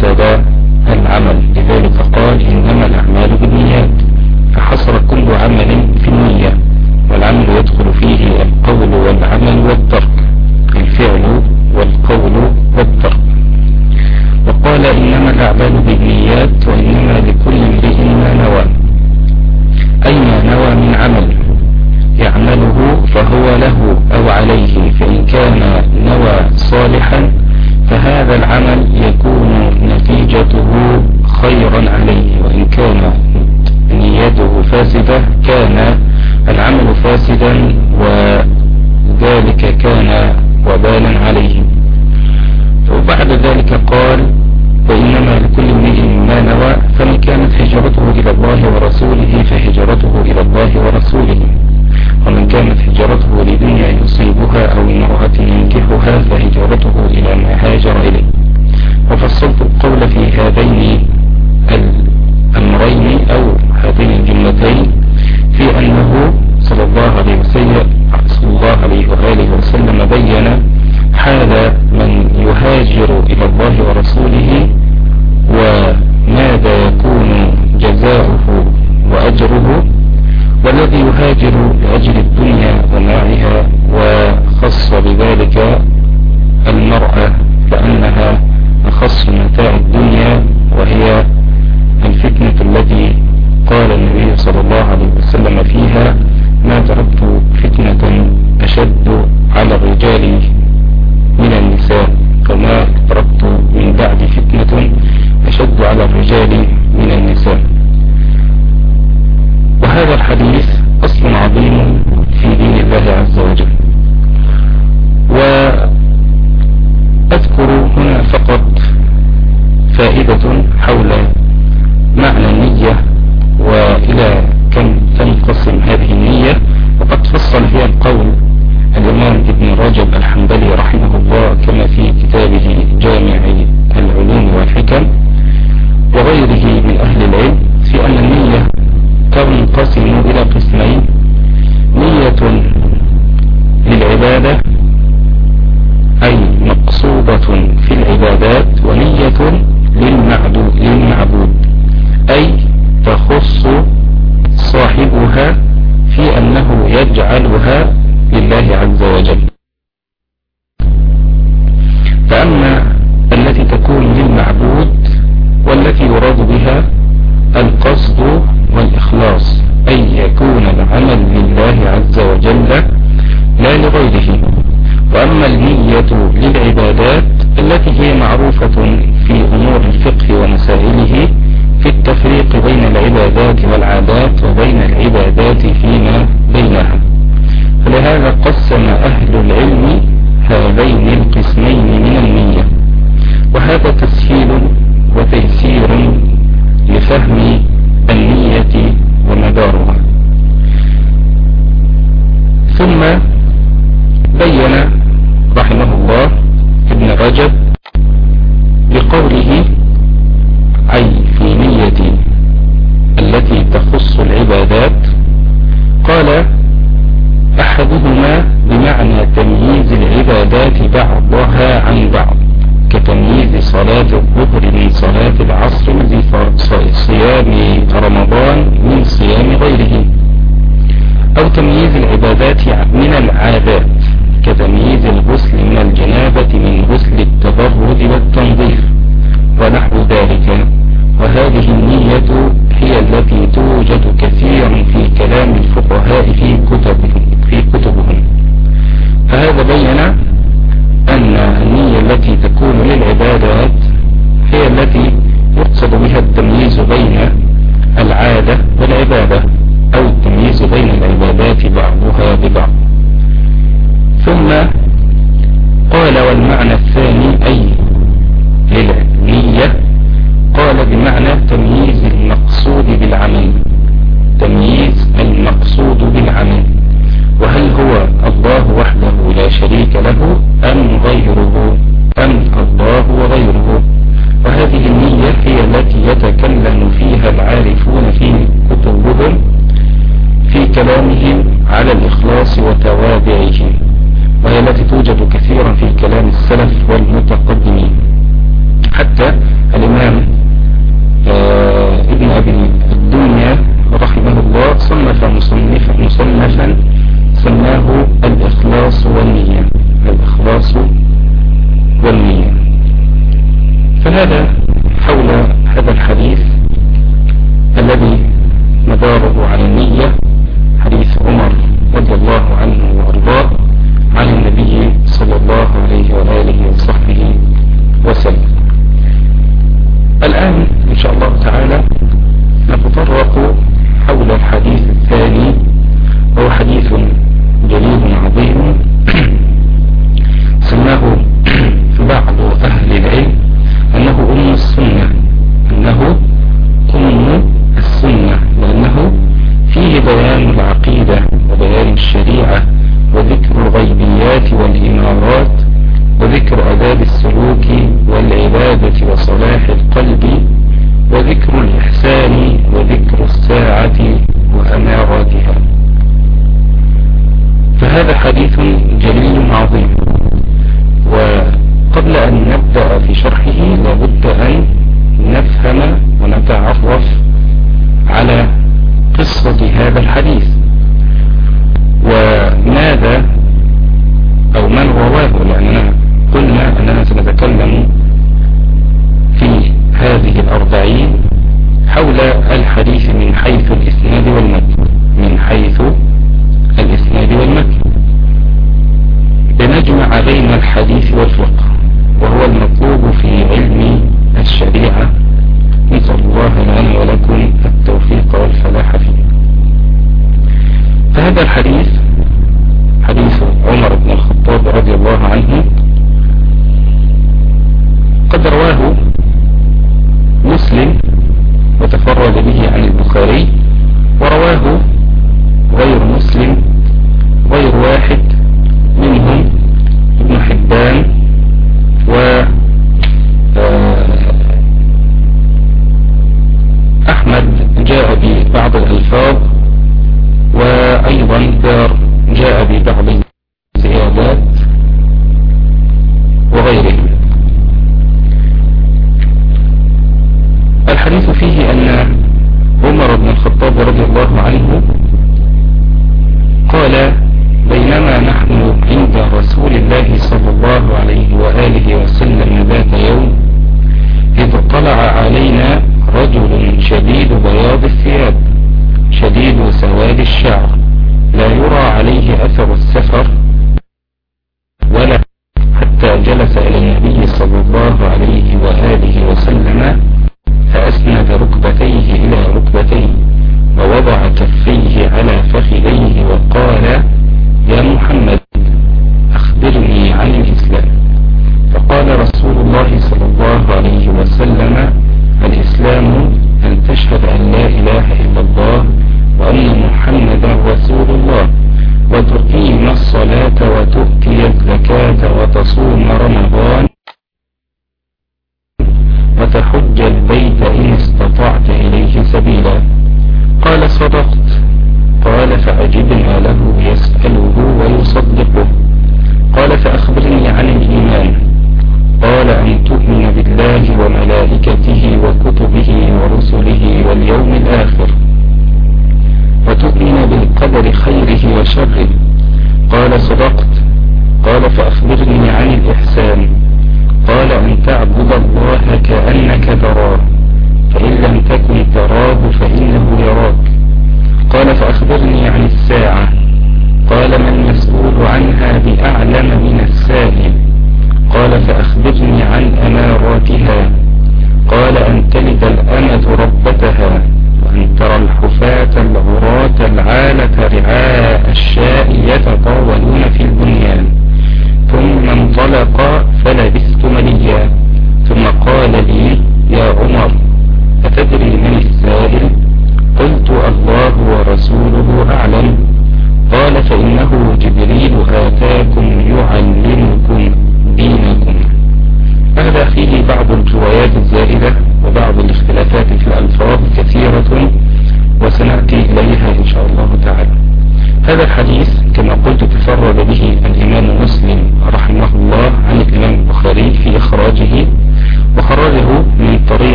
فسد العمل.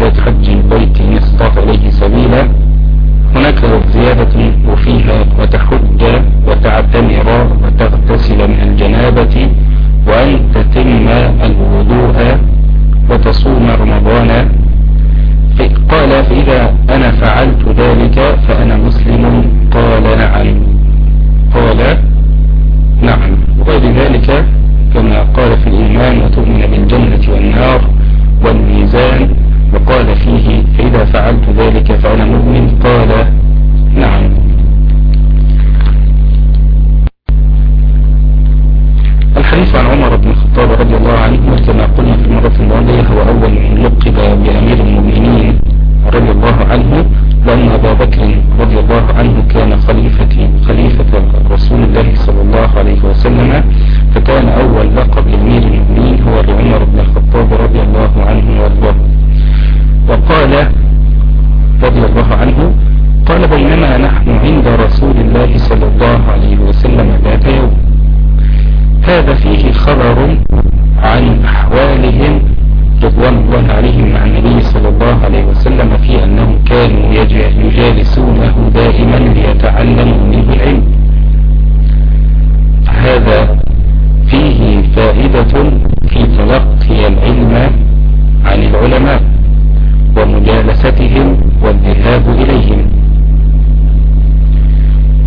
زكاة حج البيت إن استطاع إليه سبيلا. هناك زيادة وفيها وتحج وتعتمر وتغتسل من الجنابة وأن تتم الوضوء وتصوم رمضان. قال فإذا أنا فعلت ذلك فأنا مسلم. قال نعم. قال نعم. وغير ذلك كما قال في الإيمان وتؤمن بالجنة والنار والميزان. وقال فيه فإذا فعلت ذلك فأنا مؤمن. قال نعم. الحديث عن عمر بن الخطاب رضي الله عنه كما قلنا في المرة الماضية هو أول من لقب بأمير المؤمنين رضي الله عنه لأن أبا بكر رضي الله عنه كان خليفة خليفة رسول الله صلى الله عليه وسلم فكان أول لقب لأمير المؤمنين هو لعمر بن الخطاب رضي الله عنه وأرضاه. وقال رضي الله عنه قال بينما نحن عند رسول الله صلى الله عليه وسلم ذات يوم. هذا فيه خبر عن أحوالهم رضوان الله عليهم مع النبي صلى الله عليه وسلم في أنهم كانوا يجالسونه دائما ليتعلموا منه العلم. هذا فيه فائدة في تلقي العلم عن العلماء. ومجالستهم والذهاب إليهم.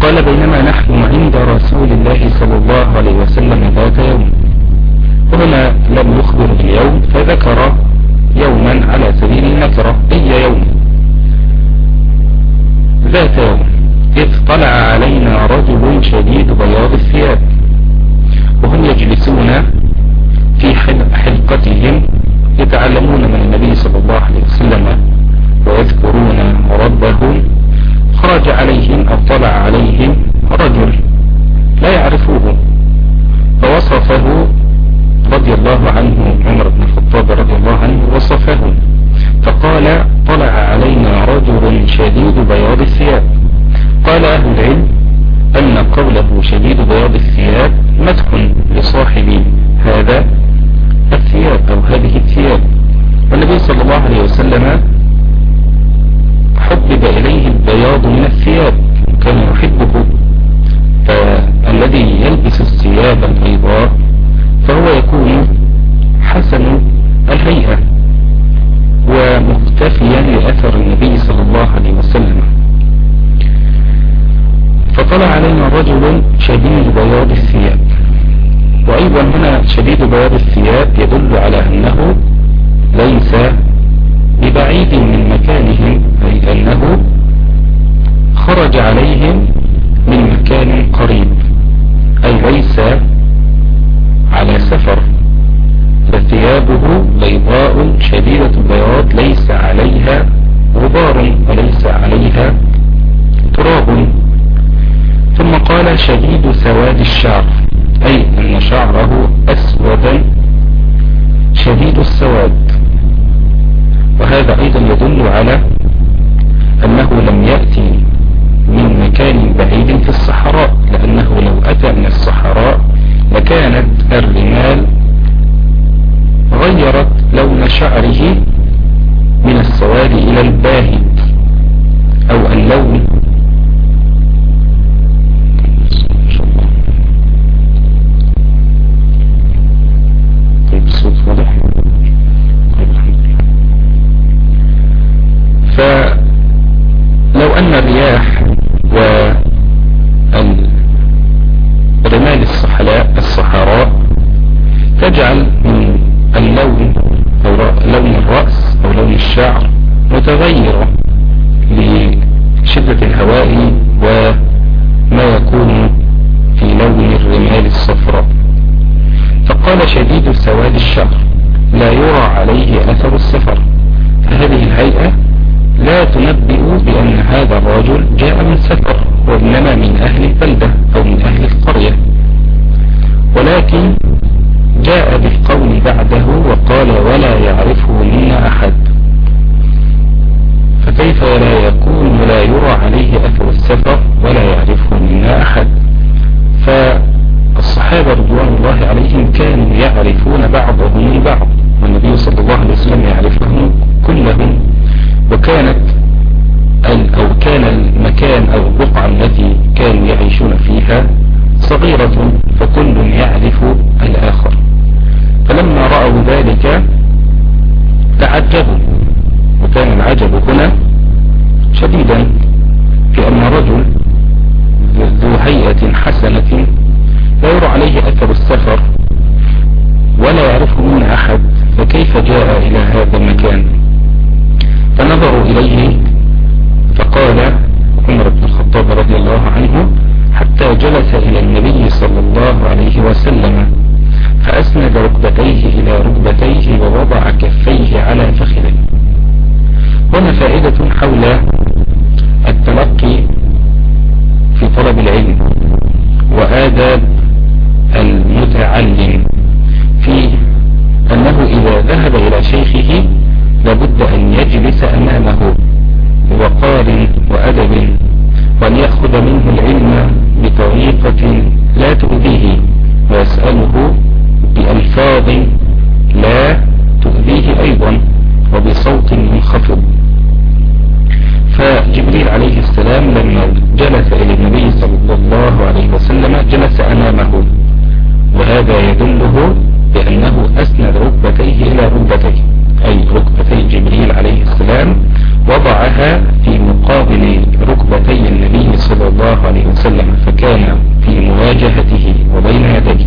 قال بينما نحن عند رسول الله صلى الله عليه وسلم ذات يوم. هنا لم يخبر اليوم فذكر يوما على سبيل النكرة أي يوم؟ ذات يوم. إذ طلع علينا رجل شديد بياض الثياب وهم يجلسون في حلقتهم يتعلمون من النبي صلى الله عليه وسلم ويذكرون ربهم خرج عليهم أو طلع عليهم رجل لا يعرفوه فوصفه رضي الله عنه عمر بن الخطاب. شديد سواد الشعر لا يرى عليه أثر السفر. فهذه الهيئة لا تنبئ بأن هذا الرجل جاء من سفر وإنما من أهل البلدة أو من أهل القرية. ولكن جاء بالقول بعده وقال ولا يعرفه منا أحد. فكيف لا يكون لا يرى عليه أثر السفر ولا يعرفه منا أحد؟ فالصحابة رضوان الله عليهم كانوا يعرفون بعضهم البعض والنبي صلى الله عليه وسلم يعرفهم كلهم. وكانت أو كان المكان أو البقعة التي كانوا يعيشون فيها صغيرة فكل يعرف الآخر. فلما رأوا ذلك تعجبوا. وكان العجب هنا شديدا في أن رجل ذو هيئة حسنة لا عليه أثر السفر ولا يعرفه من أحد فكيف جاء إلى هذا المكان؟ فنظروا إليه فقال عمر بن الخطاب رضي الله عنه حتى جلس إلى النبي صلى الله عليه وسلم فأسند ركبتيه إلى ركبتيه ووضع كفيه على فخذه. هنا فائدة حول التلقي في طلب العلم وآداب المتعلم في أنه إذا ذهب إلى شيخه لابد أن يجلس أمامه بوقار وأدب وأن يأخذ منه العلم بطريقة لا تؤذيه ويسأله بألفاظ لا تؤذيه أيضا وبصوت منخفض. فجبريل عليه السلام لما جلس إلى النبي صلى الله عليه وسلم جلس أمامه. وهذا يدله بأنه أسند ركبتيه إلى ركبتيه أي ركبتي جبريل عليه السلام وضعها في مقابل ركبتي النبي صلى الله عليه وسلم فكان في مواجهته وبين يديه.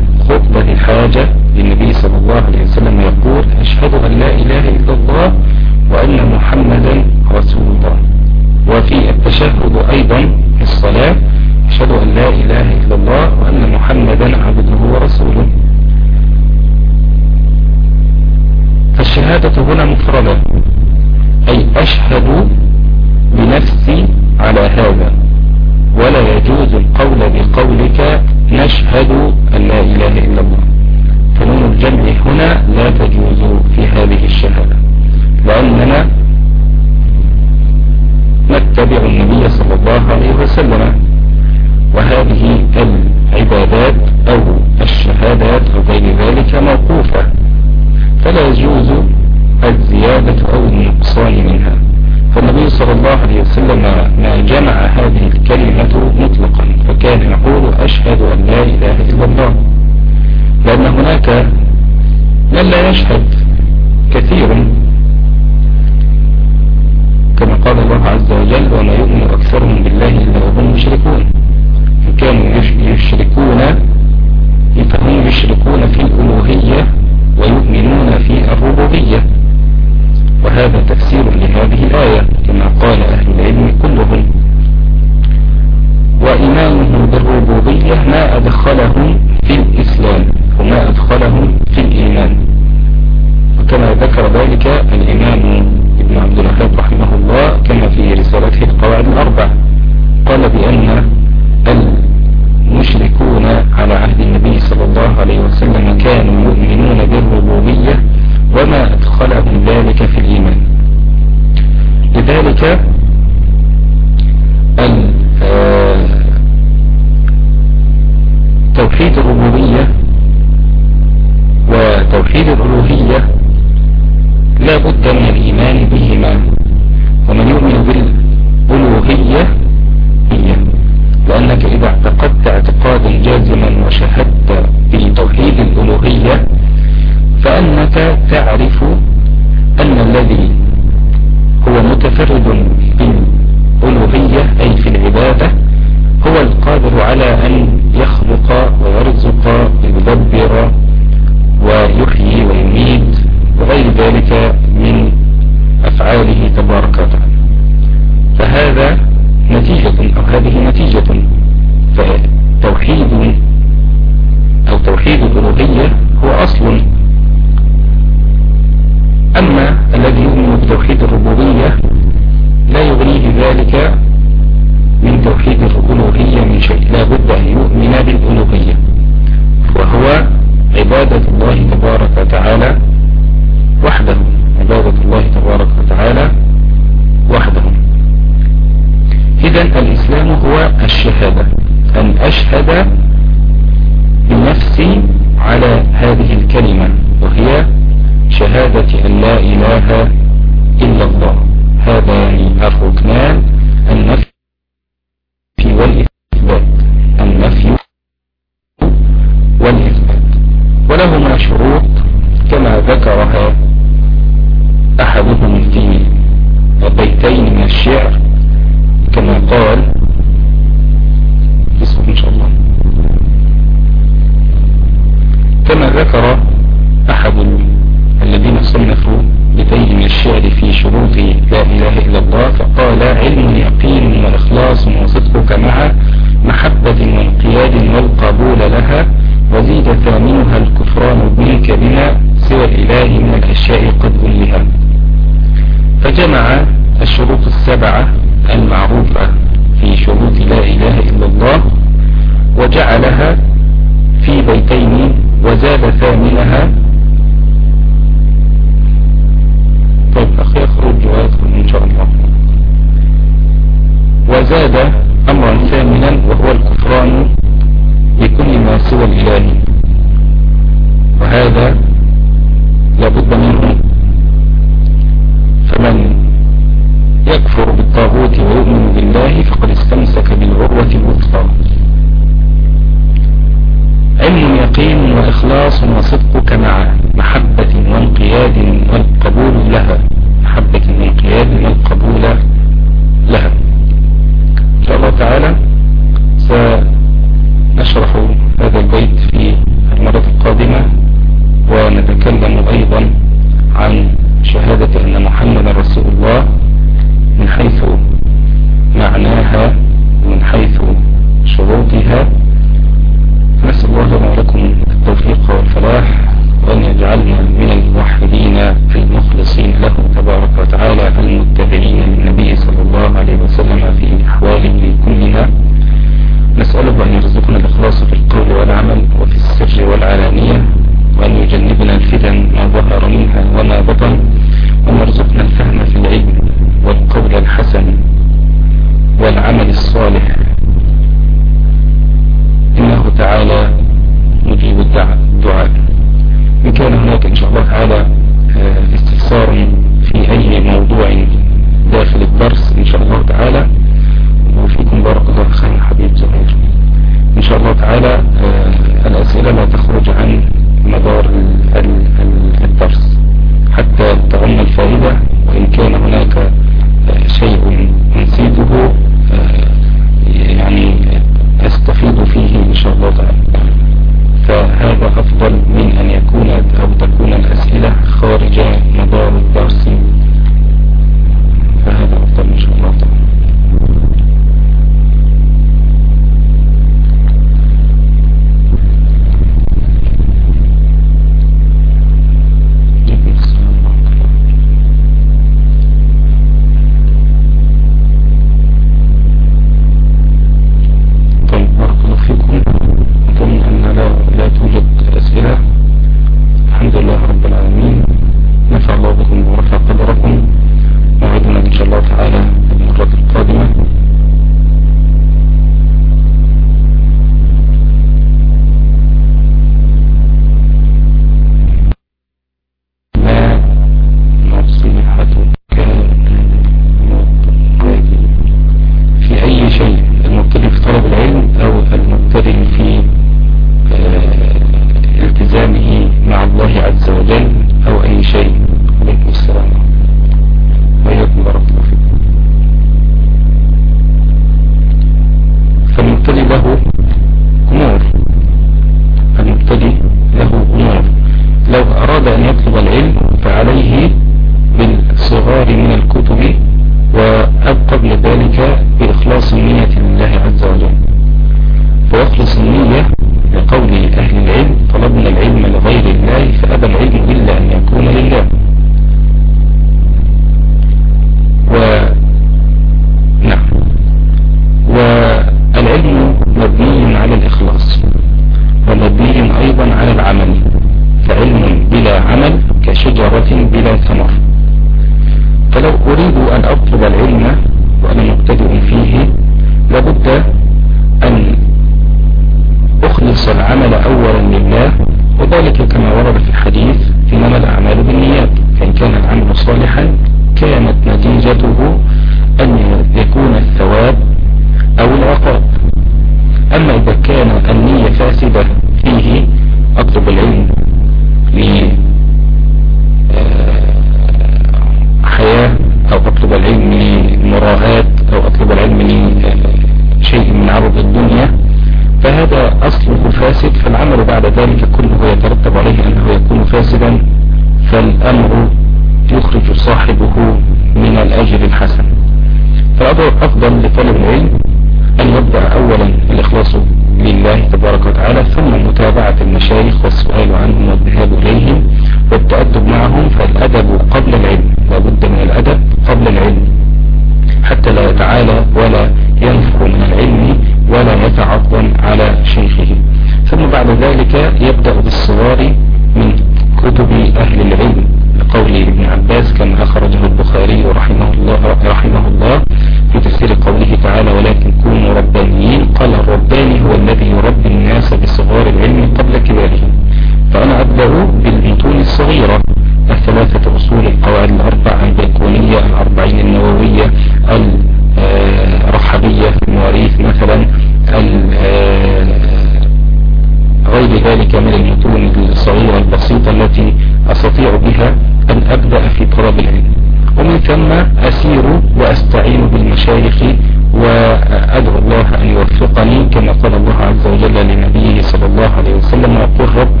وسلم وقل رب